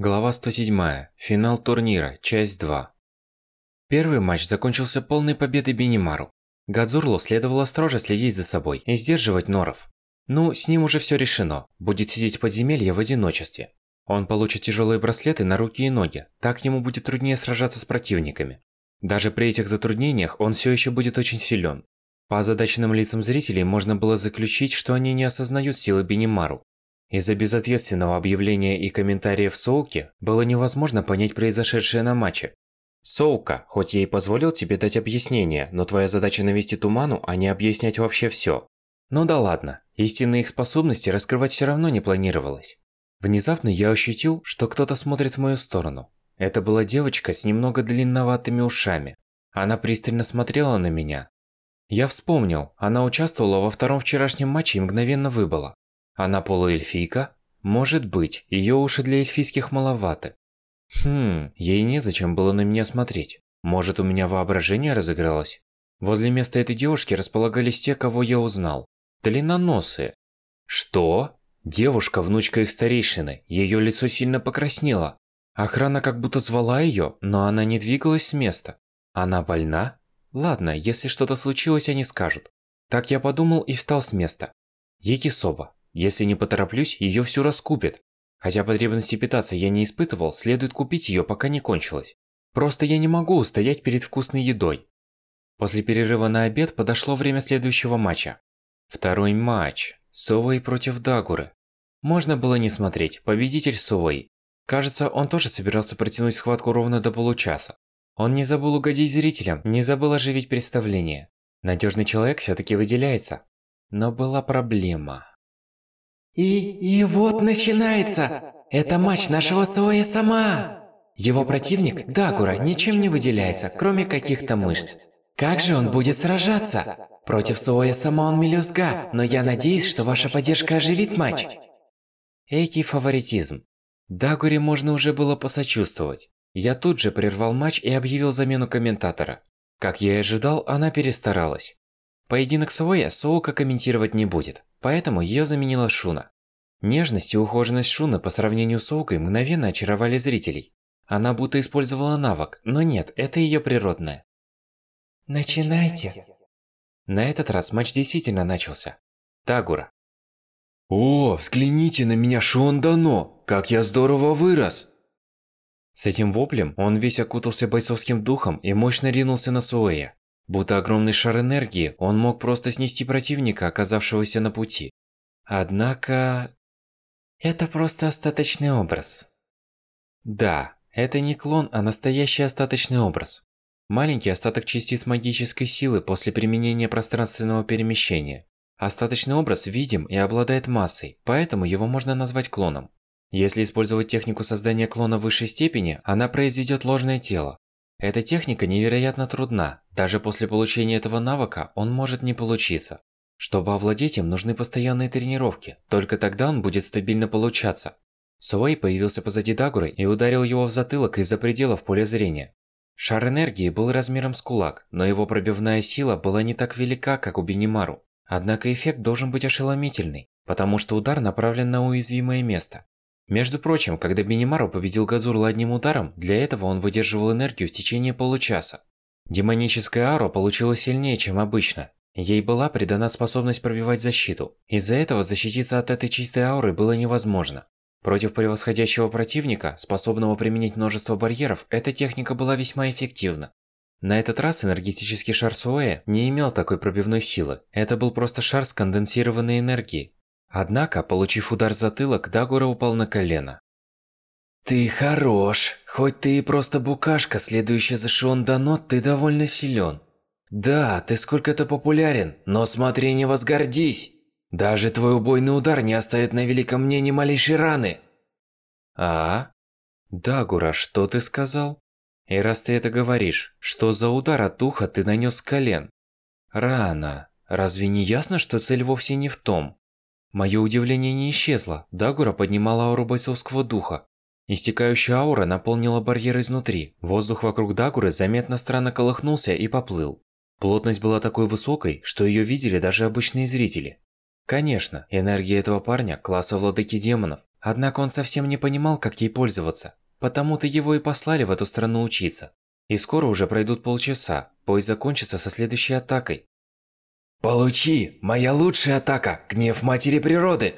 Глава 107. Финал турнира. Часть 2. Первый матч закончился полной победой Бенимару. Гадзурлу следовало строже следить за собой и сдерживать норов. Ну, с ним уже все решено. Будет сидеть в подземелье в одиночестве. Он получит тяжелые браслеты на руки и ноги. Так ему будет труднее сражаться с противниками. Даже при этих затруднениях он все еще будет очень силен. По озадаченным лицам зрителей можно было заключить, что они не осознают силы Бенимару. Из-за безответственного объявления и комментариев Соуки было невозможно понять произошедшее на матче. Соука, хоть я и позволил тебе дать объяснение, но твоя задача навести туману, а не объяснять вообще все. Ну да ладно, истинные их способности раскрывать все равно не планировалось. Внезапно я ощутил, что кто-то смотрит в мою сторону. Это была девочка с немного длинноватыми ушами. Она пристально смотрела на меня. Я вспомнил, она участвовала во втором вчерашнем матче и мгновенно выбыла. Она полуэльфийка? Может быть, ее уши для эльфийских маловаты. Хм, ей незачем было на меня смотреть. Может, у меня воображение разыгралось? Возле места этой девушки располагались те, кого я узнал. Длинноносые. Что? Девушка, внучка их старейшины. Ее лицо сильно покраснело. Охрана как будто звала ее, но она не двигалась с места. Она больна? Ладно, если что-то случилось, они скажут. Так я подумал и встал с места. Екисоба. Если не потороплюсь, ее всю раскупят. Хотя потребности питаться я не испытывал, следует купить ее, пока не кончилась. Просто я не могу устоять перед вкусной едой. После перерыва на обед подошло время следующего матча. Второй матч. Совой против Дагуры. Можно было не смотреть, победитель Совой. Кажется, он тоже собирался протянуть схватку ровно до получаса. Он не забыл угодить зрителям, не забыл оживить представление. Надежный человек все-таки выделяется. Но была проблема. И, и вот начинается! Это матч нашего Соя сама! Его противник, Дагура, ничем не выделяется, кроме каких-то мышц. Как же он будет сражаться? Против Суоя сама он мелюзга, но я надеюсь, что ваша поддержка оживит матч. Экий фаворитизм. Дагуре можно уже было посочувствовать. Я тут же прервал матч и объявил замену комментатора. Как я и ожидал, она перестаралась. Поединок Суоя Соука комментировать не будет, поэтому ее заменила Шуна. Нежность и ухоженность Шуны по сравнению с Оукой мгновенно очаровали зрителей. Она будто использовала навык, но нет, это ее природное. Начинайте. На этот раз матч действительно начался. Тагура. О, взгляните на меня, Шон Дано! Как я здорово вырос! С этим воплем он весь окутался бойцовским духом и мощно ринулся на Суэя. Будто огромный шар энергии, он мог просто снести противника, оказавшегося на пути. Однако... Это просто остаточный образ. Да, это не клон, а настоящий остаточный образ. Маленький остаток частиц магической силы после применения пространственного перемещения. Остаточный образ видим и обладает массой, поэтому его можно назвать клоном. Если использовать технику создания клона высшей степени, она произведет ложное тело, эта техника невероятно трудна. Даже после получения этого навыка он может не получиться. Чтобы овладеть им, нужны постоянные тренировки. Только тогда он будет стабильно получаться. Суэй появился позади Дагуры и ударил его в затылок из-за пределов поля зрения. Шар энергии был размером с кулак, но его пробивная сила была не так велика, как у Бенимару. Однако эффект должен быть ошеломительный, потому что удар направлен на уязвимое место. Между прочим, когда Бенимару победил Газурла одним ударом, для этого он выдерживал энергию в течение получаса. Демоническая аура получилась сильнее, чем обычно. Ей была придана способность пробивать защиту. Из-за этого защититься от этой чистой ауры было невозможно. Против превосходящего противника, способного применить множество барьеров, эта техника была весьма эффективна. На этот раз энергетический шар Суэя не имел такой пробивной силы. Это был просто шар сконденсированной энергии, Однако, получив удар затылок, Дагура упал на колено. «Ты хорош. Хоть ты и просто букашка, следующая за Шондано, ты довольно силен. Да, ты сколько-то популярен, но смотри, не возгордись. Даже твой убойный удар не оставит на великом мне ни малейшей раны». «А? Дагура, что ты сказал? И раз ты это говоришь, что за удар от уха ты нанес колен? Рано. Разве не ясно, что цель вовсе не в том?» Мое удивление не исчезло. Дагура поднимала ауру бойцовского духа. Истекающая аура наполнила барьер изнутри. Воздух вокруг Дагуры заметно странно колыхнулся и поплыл. Плотность была такой высокой, что ее видели даже обычные зрители. Конечно, энергия этого парня – класса владыки демонов. Однако он совсем не понимал, как ей пользоваться. Потому-то его и послали в эту страну учиться. И скоро уже пройдут полчаса, бой закончится со следующей атакой. Получи! Моя лучшая атака! Гнев Матери Природы!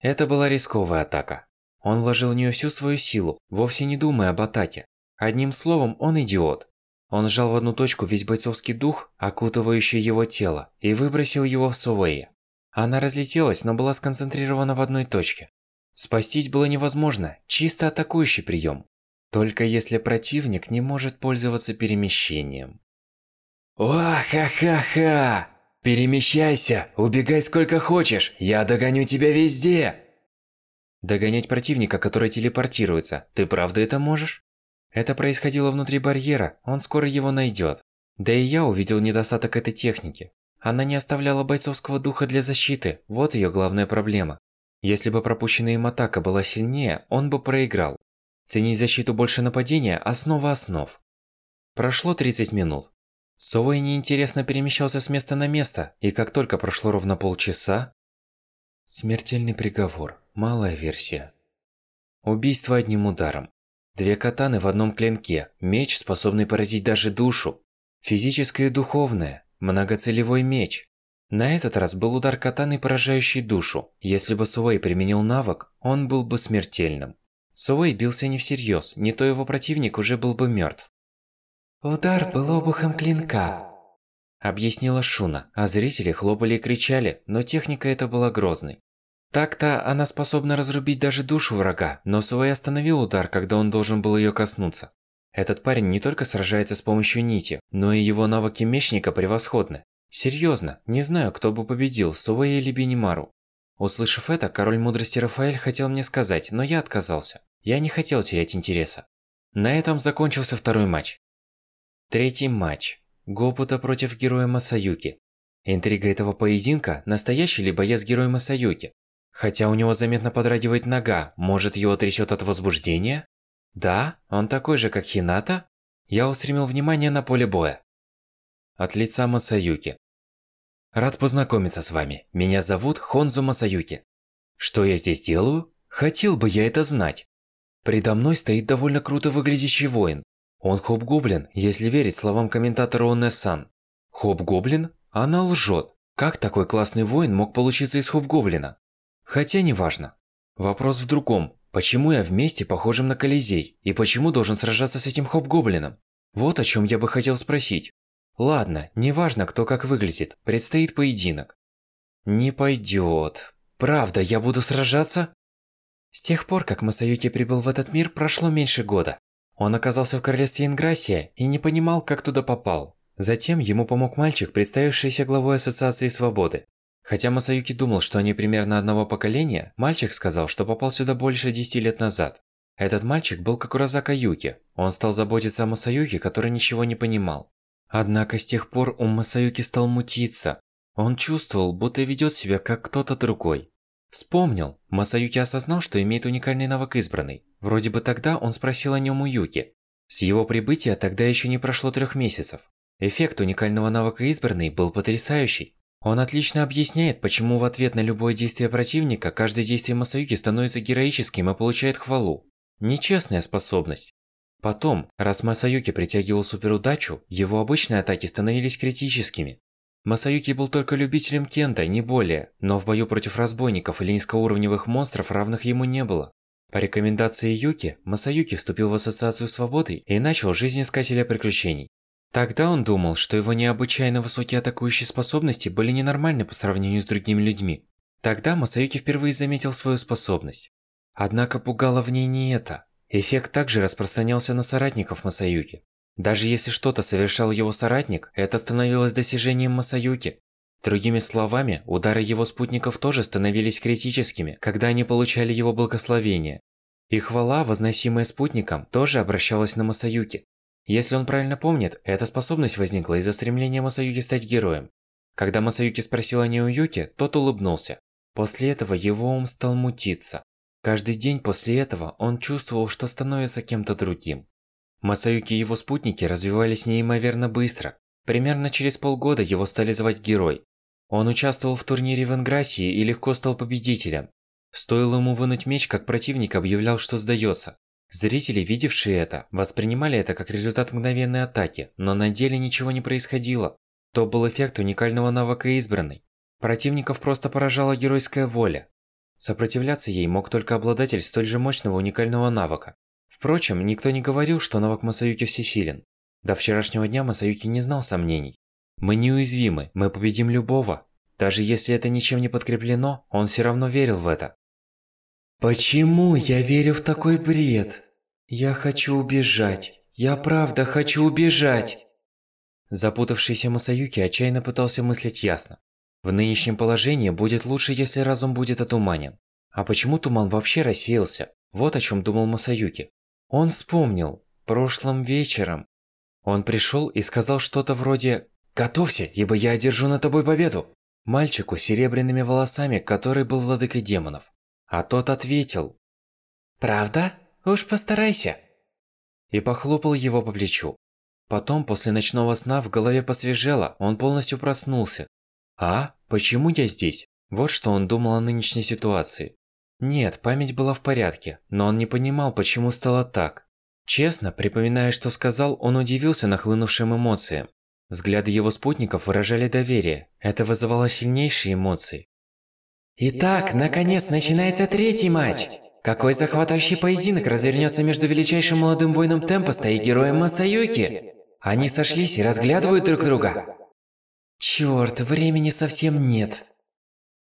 Это была рисковая атака. Он вложил в нее всю свою силу, вовсе не думая об атаке. Одним словом, он идиот. Он сжал в одну точку весь бойцовский дух, окутывающий его тело, и выбросил его в Суэе. Она разлетелась, но была сконцентрирована в одной точке. Спастись было невозможно, чисто атакующий прием. Только если противник не может пользоваться перемещением. Ва-ха-ха-ха! Перемещайся, убегай сколько хочешь, я догоню тебя везде! Догонять противника, который телепортируется, ты правда это можешь? Это происходило внутри барьера, он скоро его найдет. Да и я увидел недостаток этой техники. Она не оставляла бойцовского духа для защиты, вот ее главная проблема. Если бы пропущенная им атака была сильнее, он бы проиграл. Ценить защиту больше нападения – основа основ. Прошло 30 минут. Совой неинтересно перемещался с места на место, и как только прошло ровно полчаса... Смертельный приговор. Малая версия. Убийство одним ударом. Две катаны в одном клинке, меч, способный поразить даже душу. Физическое и духовное, многоцелевой меч. На этот раз был удар катаны, поражающий душу. Если бы Суэй применил навык, он был бы смертельным. Суэй бился не всерьез, не то его противник уже был бы мертв. «Удар был обухом клинка», – объяснила Шуна, а зрители хлопали и кричали, но техника эта была грозной. Так-то она способна разрубить даже душу врага, но Суэй остановил удар, когда он должен был ее коснуться. Этот парень не только сражается с помощью нити, но и его навыки мечника превосходны. Серьезно, не знаю, кто бы победил, Суэй или Бенимару. Услышав это, король мудрости Рафаэль хотел мне сказать, но я отказался. Я не хотел терять интереса. На этом закончился второй матч. Третий матч. Гопута против героя Масаюки. Интрига этого поединка – настоящий ли боец героя Масаюки? Хотя у него заметно подрагивает нога, может его трясет от возбуждения? Да, он такой же, как Хината? Я устремил внимание на поле боя. От лица Масаюки. Рад познакомиться с вами. Меня зовут Хонзу Масаюки. Что я здесь делаю? Хотел бы я это знать. Предо мной стоит довольно круто выглядящий воин. Он хоп-гоблин, если верить словам комментатора Онне-сан. Хоп-гоблин? Она лжет. Как такой классный воин мог получиться из хоп-гоблина? Хотя неважно. Вопрос в другом. Почему я вместе похожим на Колизей? И почему должен сражаться с этим хоп-гоблином? Вот о чем я бы хотел спросить. Ладно, неважно, кто как выглядит. Предстоит поединок. Не пойдет. Правда, я буду сражаться? С тех пор, как Масаюки прибыл в этот мир, прошло меньше года. Он оказался в королевстве Инграсия и не понимал, как туда попал. Затем ему помог мальчик, представившийся главой Ассоциации Свободы. Хотя Масаюки думал, что они примерно одного поколения, мальчик сказал, что попал сюда больше 10 лет назад. Этот мальчик был как Уразака Юки. Он стал заботиться о Масаюки, который ничего не понимал. Однако с тех пор ум Масаюки стал мутиться. Он чувствовал, будто ведет себя как кто-то другой. Вспомнил. Масаюки осознал, что имеет уникальный навык избранный. Вроде бы тогда он спросил о нем у Юки. С его прибытия тогда еще не прошло трех месяцев. Эффект уникального навыка избранный был потрясающий. Он отлично объясняет, почему в ответ на любое действие противника, каждое действие Масаюки становится героическим и получает хвалу. Нечестная способность. Потом, раз Масаюки притягивал суперудачу, его обычные атаки становились критическими. Масаюки был только любителем кента, не более, но в бою против разбойников или низкоуровневых монстров равных ему не было. По рекомендации Юки, Масаюки вступил в Ассоциацию Свободы и начал жизнь Искателя Приключений. Тогда он думал, что его необычайно высокие атакующие способности были ненормальны по сравнению с другими людьми. Тогда Масаюки впервые заметил свою способность. Однако пугало в ней не это. Эффект также распространялся на соратников Масаюки. Даже если что-то совершал его соратник, это становилось достижением Масаюки. Другими словами, удары его спутников тоже становились критическими, когда они получали его благословение. И хвала, возносимая спутникам, тоже обращалась на Масаюки. Если он правильно помнит, эта способность возникла из-за стремления Масаюки стать героем. Когда Масаюки спросил о Юки, тот улыбнулся. После этого его ум стал мутиться. Каждый день после этого он чувствовал, что становится кем-то другим. Масаюки и его спутники развивались неимоверно быстро. Примерно через полгода его стали звать Герой. Он участвовал в турнире в Инграсии и легко стал победителем. Стоило ему вынуть меч, как противник объявлял, что сдается. Зрители, видевшие это, воспринимали это как результат мгновенной атаки, но на деле ничего не происходило. То был эффект уникального навыка избранной. Противников просто поражала геройская воля. Сопротивляться ей мог только обладатель столь же мощного уникального навыка. Впрочем, никто не говорил, что навык Масаюки всесилен. До вчерашнего дня Масаюки не знал сомнений. Мы неуязвимы, мы победим любого. Даже если это ничем не подкреплено, он все равно верил в это. Почему я верю в такой бред? Я хочу убежать. Я правда хочу убежать. Запутавшийся Масаюки отчаянно пытался мыслить ясно. В нынешнем положении будет лучше, если разум будет отуманен. А почему туман вообще рассеялся? Вот о чем думал Масаюки. Он вспомнил. Прошлым вечером. Он пришел и сказал что-то вроде «Готовься, ибо я одержу над тобой победу!» Мальчику с серебряными волосами, который был владыкой демонов. А тот ответил «Правда? Уж постарайся!» И похлопал его по плечу. Потом, после ночного сна, в голове посвежело, он полностью проснулся. «А? Почему я здесь?» Вот что он думал о нынешней ситуации. Нет, память была в порядке, но он не понимал, почему стало так. Честно, припоминая, что сказал, он удивился нахлынувшим эмоциям. Взгляды его спутников выражали доверие. Это вызывало сильнейшие эмоции. Итак, наконец начинается третий матч. Какой захватывающий поединок развернется между величайшим молодым воином Темпоста и героем Масаюки? Они сошлись и разглядывают друг друга. Чёрт, времени совсем нет.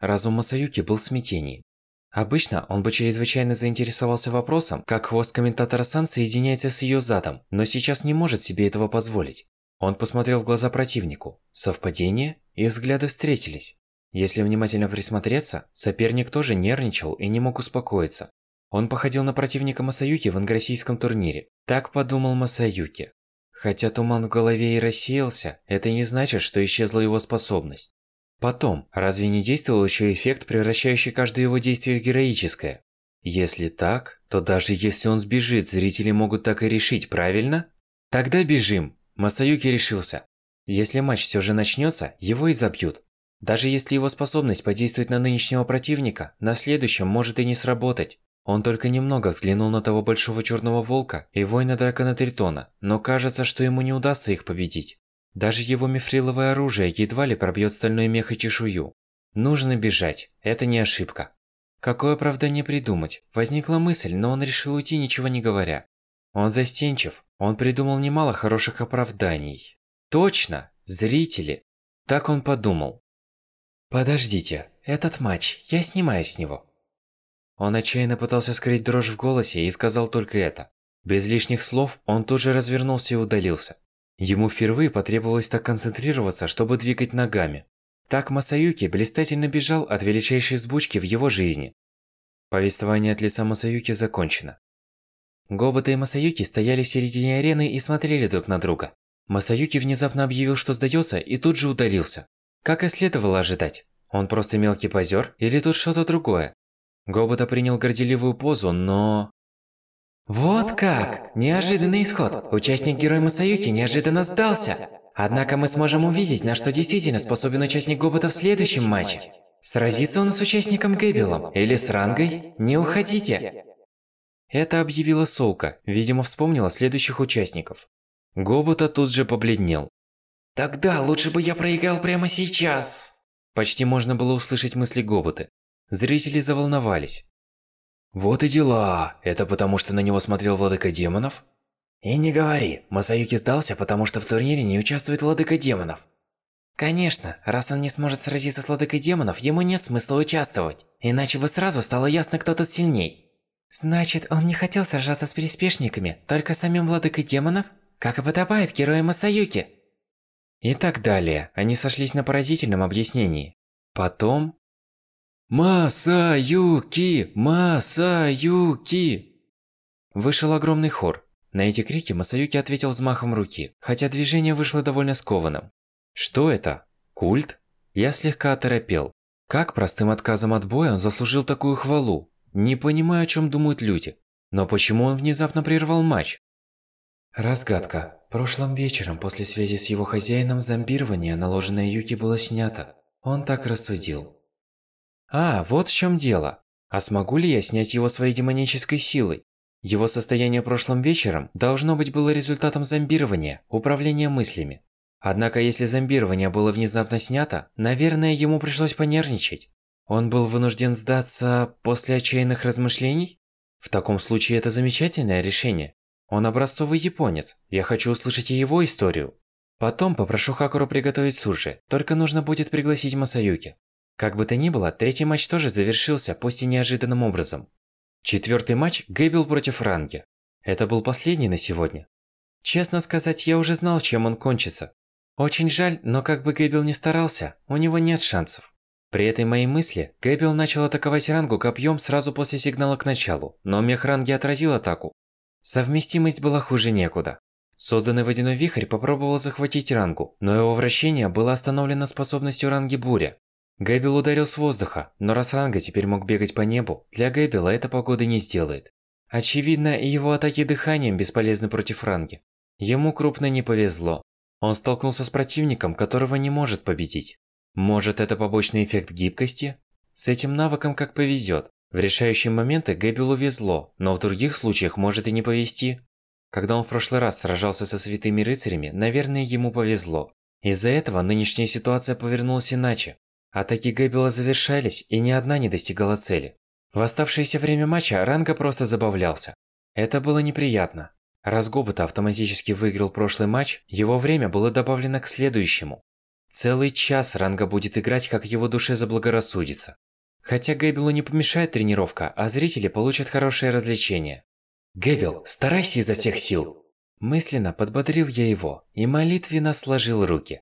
Разум Масаюки был в смятении. Обычно он бы чрезвычайно заинтересовался вопросом, как хвост комментатора Сан соединяется с ее задом, но сейчас не может себе этого позволить. Он посмотрел в глаза противнику. Совпадение? Их взгляды встретились. Если внимательно присмотреться, соперник тоже нервничал и не мог успокоиться. Он походил на противника Масаюки в ангросийском турнире. Так подумал Масаюки. Хотя туман в голове и рассеялся, это не значит, что исчезла его способность. Потом, разве не действовал еще эффект, превращающий каждое его действие в героическое? Если так, то даже если он сбежит, зрители могут так и решить, правильно? Тогда бежим! Масаюки решился. Если матч все же начнется, его и забьют. Даже если его способность подействовать на нынешнего противника, на следующем может и не сработать. Он только немного взглянул на того большого черного волка и воина дракона Тритона, но кажется, что ему не удастся их победить. Даже его мифриловое оружие едва ли пробьет стальной мех и чешую. Нужно бежать, это не ошибка. Какое оправдание придумать? Возникла мысль, но он решил уйти, ничего не говоря. Он застенчив, он придумал немало хороших оправданий. Точно, зрители. Так он подумал. Подождите, этот матч, я снимаю с него. Он отчаянно пытался скрыть дрожь в голосе и сказал только это. Без лишних слов он тут же развернулся и удалился. Ему впервые потребовалось так концентрироваться, чтобы двигать ногами. Так Масаюки блистательно бежал от величайшей взбучки в его жизни. Повествование от лица Масаюки закончено. Гобота и Масаюки стояли в середине арены и смотрели друг на друга. Масаюки внезапно объявил, что сдается, и тут же удалился. Как и следовало ожидать. Он просто мелкий позер или тут что-то другое? Гобота принял горделивую позу, но... Вот как! Неожиданный исход. Участник Герой Масаюки неожиданно сдался. Однако мы сможем увидеть, на что действительно способен участник Гобота в следующем матче. Сразится он с участником Гэббелом или с Рангой? Не уходите! Это объявила Солка, видимо, вспомнила следующих участников. Гобота тут же побледнел. Тогда лучше бы я проиграл прямо сейчас. Почти можно было услышать мысли Гоботы. Зрители заволновались. Вот и дела. Это потому, что на него смотрел Владыка Демонов? И не говори, Масаюки сдался, потому что в турнире не участвует Владыка Демонов. Конечно, раз он не сможет сразиться с Владыкой Демонов, ему нет смысла участвовать. Иначе бы сразу стало ясно, кто тут сильней. Значит, он не хотел сражаться с переспешниками, только самим Владыкой Демонов? Как и подобает герою Масаюки. И так далее. Они сошлись на поразительном объяснении. Потом... «Масаюки! Масаюки!» Вышел огромный хор. На эти крики Масаюки ответил взмахом руки, хотя движение вышло довольно скованным. Что это? Культ? Я слегка оторопел. Как простым отказом от боя он заслужил такую хвалу? Не понимаю, о чем думают люди. Но почему он внезапно прервал матч? Разгадка. Прошлым вечером, после связи с его хозяином, зомбирование, наложенное Юки, было снято. Он так рассудил. А, вот в чем дело. А смогу ли я снять его своей демонической силой? Его состояние прошлым вечером должно быть было результатом зомбирования, управления мыслями. Однако если зомбирование было внезапно снято, наверное, ему пришлось понервничать. Он был вынужден сдаться после отчаянных размышлений? В таком случае это замечательное решение. Он образцовый японец, я хочу услышать и его историю. Потом попрошу Хакуру приготовить суши, только нужно будет пригласить Масаюки. Как бы то ни было, третий матч тоже завершился, пусть и неожиданным образом. Четвертый матч – Гэббел против Ранги. Это был последний на сегодня. Честно сказать, я уже знал, чем он кончится. Очень жаль, но как бы Гэббел ни старался, у него нет шансов. При этой моей мысли, Гэббел начал атаковать Рангу копьем сразу после сигнала к началу, но мех Ранги отразил атаку. Совместимость была хуже некуда. Созданный водяной вихрь попробовал захватить Рангу, но его вращение было остановлено способностью Ранги Буря. Гэббел ударил с воздуха, но раз Ранга теперь мог бегать по небу, для Гэббела это погоды не сделает. Очевидно, его атаки дыханием бесполезны против Ранги. Ему крупно не повезло. Он столкнулся с противником, которого не может победить. Может, это побочный эффект гибкости? С этим навыком как повезет. В решающие моменты Гэббелу везло, но в других случаях может и не повезти. Когда он в прошлый раз сражался со святыми рыцарями, наверное, ему повезло. Из-за этого нынешняя ситуация повернулась иначе. Атаки Гэббела завершались, и ни одна не достигала цели. В оставшееся время матча Ранга просто забавлялся. Это было неприятно. Раз Гобута автоматически выиграл прошлый матч, его время было добавлено к следующему. Целый час Ранга будет играть, как его душе заблагорассудится. Хотя Гэббелу не помешает тренировка, а зрители получат хорошее развлечение. «Гэббел, старайся изо всех сил!» Мысленно подбодрил я его и молитвенно сложил руки.